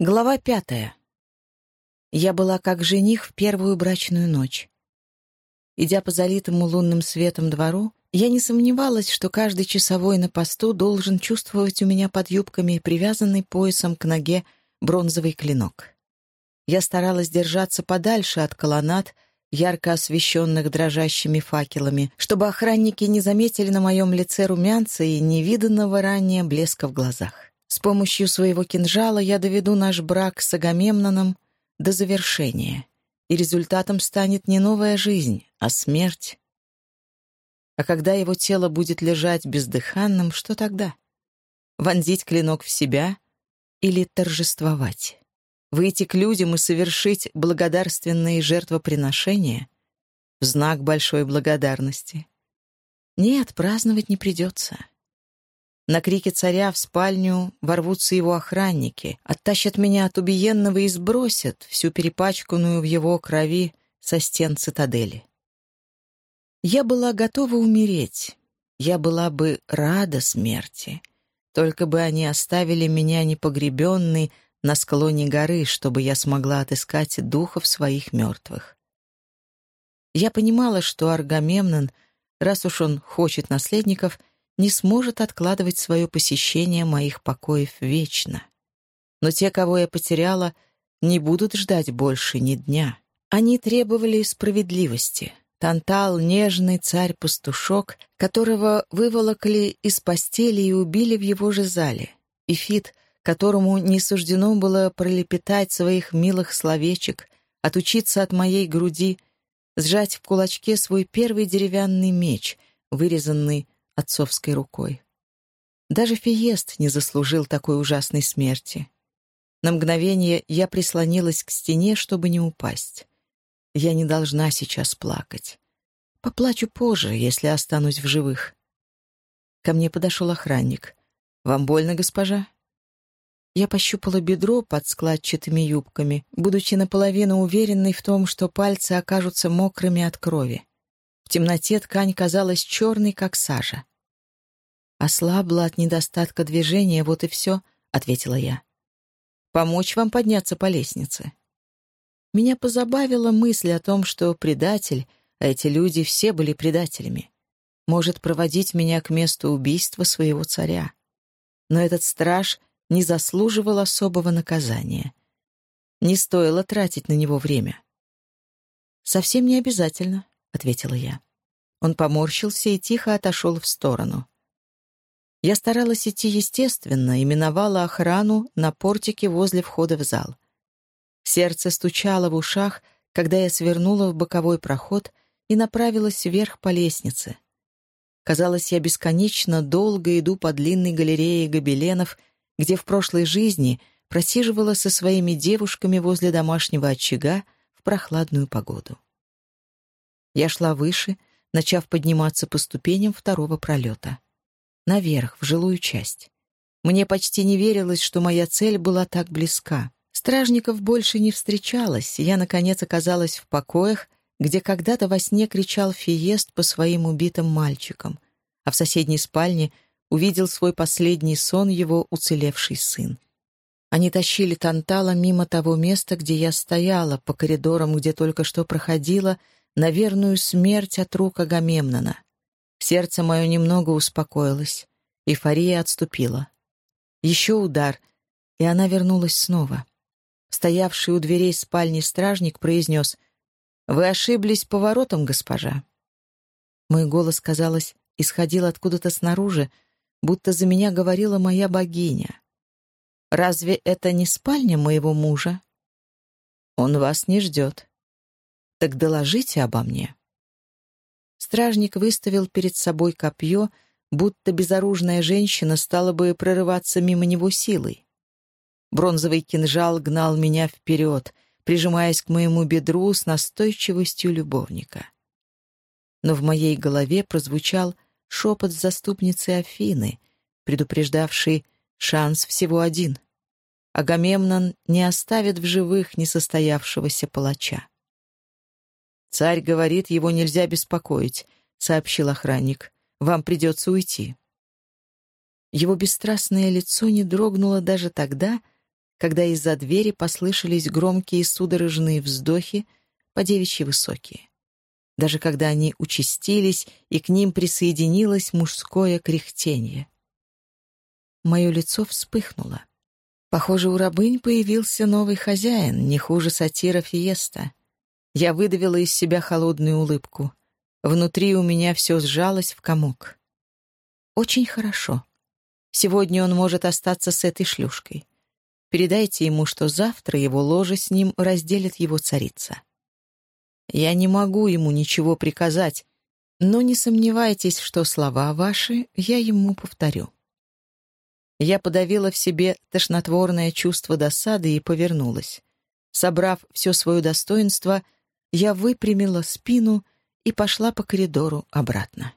Глава пятая. Я была как жених в первую брачную ночь. Идя по залитому лунным светом двору, я не сомневалась, что каждый часовой на посту должен чувствовать у меня под юбками привязанный поясом к ноге бронзовый клинок. Я старалась держаться подальше от колоннад, ярко освещенных дрожащими факелами, чтобы охранники не заметили на моем лице румянца и невиданного ранее блеска в глазах. С помощью своего кинжала я доведу наш брак с Агамемноном до завершения, и результатом станет не новая жизнь, а смерть. А когда его тело будет лежать бездыханным, что тогда? Вонзить клинок в себя или торжествовать? Выйти к людям и совершить благодарственные жертвоприношения в знак большой благодарности? Нет, праздновать не придется. На крики царя в спальню ворвутся его охранники, оттащат меня от убиенного и сбросят всю перепачканную в его крови со стен цитадели. Я была готова умереть, я была бы рада смерти, только бы они оставили меня непогребенной на склоне горы, чтобы я смогла отыскать духов своих мертвых. Я понимала, что Аргамемнон, раз уж он хочет наследников — не сможет откладывать свое посещение моих покоев вечно. Но те, кого я потеряла, не будут ждать больше ни дня. Они требовали справедливости. Тантал — нежный царь-пастушок, которого выволокли из постели и убили в его же зале. И которому не суждено было пролепетать своих милых словечек, отучиться от моей груди, сжать в кулачке свой первый деревянный меч, вырезанный отцовской рукой. Даже Фиест не заслужил такой ужасной смерти. На мгновение я прислонилась к стене, чтобы не упасть. Я не должна сейчас плакать. Поплачу позже, если останусь в живых. Ко мне подошел охранник. «Вам больно, госпожа?» Я пощупала бедро под складчатыми юбками, будучи наполовину уверенной в том, что пальцы окажутся мокрыми от крови. Темноте ткань казалась черной, как сажа. «Ослабла от недостатка движения, вот и все», — ответила я. «Помочь вам подняться по лестнице». Меня позабавила мысль о том, что предатель, а эти люди все были предателями, может проводить меня к месту убийства своего царя. Но этот страж не заслуживал особого наказания. Не стоило тратить на него время. «Совсем не обязательно», ответила я. Он поморщился и тихо отошел в сторону. Я старалась идти естественно и миновала охрану на портике возле входа в зал. Сердце стучало в ушах, когда я свернула в боковой проход и направилась вверх по лестнице. Казалось, я бесконечно долго иду по длинной галерее гобеленов, где в прошлой жизни просиживала со своими девушками возле домашнего очага в прохладную погоду. Я шла выше, начав подниматься по ступеням второго пролета. Наверх, в жилую часть. Мне почти не верилось, что моя цель была так близка. Стражников больше не встречалось, и я, наконец, оказалась в покоях, где когда-то во сне кричал Фиест по своим убитым мальчикам, а в соседней спальне увидел свой последний сон его уцелевший сын. Они тащили Тантала мимо того места, где я стояла, по коридорам, где только что проходила, на верную смерть от рук Агамемнона. Сердце мое немного успокоилось. Эйфория отступила. Еще удар, и она вернулась снова. Стоявший у дверей спальни стражник произнес «Вы ошиблись поворотом, госпожа». Мой голос, казалось, исходил откуда-то снаружи, будто за меня говорила моя богиня. «Разве это не спальня моего мужа?» «Он вас не ждет». Так доложите обо мне». Стражник выставил перед собой копье, будто безоружная женщина стала бы прорываться мимо него силой. Бронзовый кинжал гнал меня вперед, прижимаясь к моему бедру с настойчивостью любовника. Но в моей голове прозвучал шепот заступницы Афины, предупреждавший шанс всего один. Агамемнон не оставит в живых несостоявшегося палача. «Царь говорит, его нельзя беспокоить», — сообщил охранник. «Вам придется уйти». Его бесстрастное лицо не дрогнуло даже тогда, когда из-за двери послышались громкие судорожные вздохи, по девичьи высокие. Даже когда они участились, и к ним присоединилось мужское кряхтенье. Мое лицо вспыхнуло. Похоже, у рабынь появился новый хозяин, не хуже сатира Фиеста. Я выдавила из себя холодную улыбку. Внутри у меня все сжалось в комок. Очень хорошо. Сегодня он может остаться с этой шлюшкой. Передайте ему, что завтра его ложе с ним разделит его царица. Я не могу ему ничего приказать, но не сомневайтесь, что слова ваши я ему повторю. Я подавила в себе тошнотворное чувство досады и повернулась. Собрав все свое достоинство, я выпрямила спину и пошла по коридору обратно.